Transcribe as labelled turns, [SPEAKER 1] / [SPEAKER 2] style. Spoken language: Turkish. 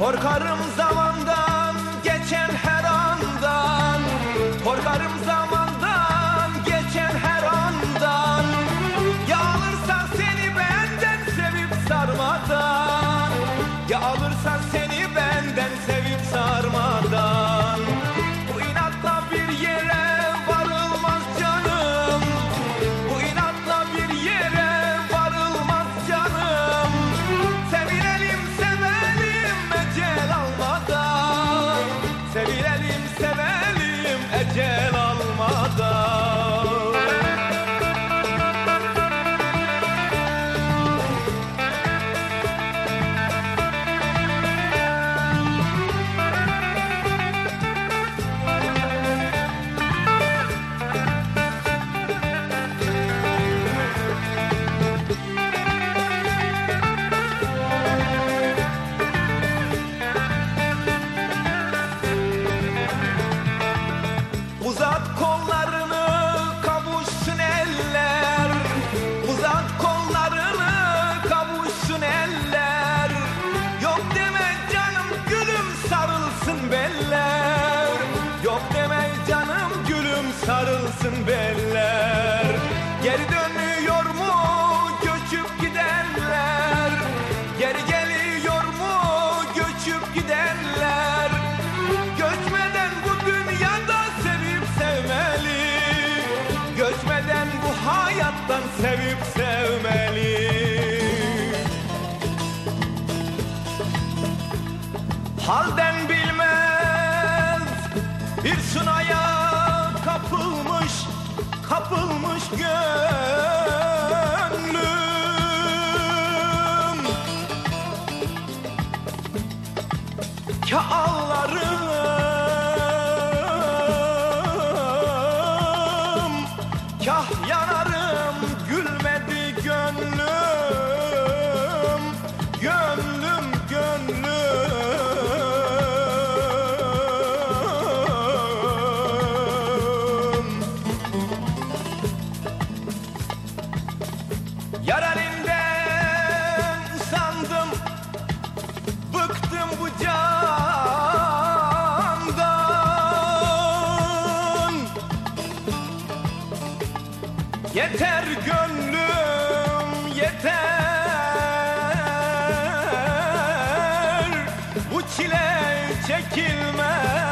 [SPEAKER 1] Korkarım zamandan sarılsın beller. Yok deme canım gülüm sarılsın beller. Geri dönüyor mu göçüp gidenler? Geri geliyor mu göçüp gidenler? Göçmeden bu dünyada sevip sevmeli. Göçmeden bu hayattan sevip sevmeli. Halden bilmez bir sunaya kapılmış kapılmış gönlüm. Kah Yar usandım Bıktım bu candan. Yeter gönlüm yeter. Bu çile çekilmez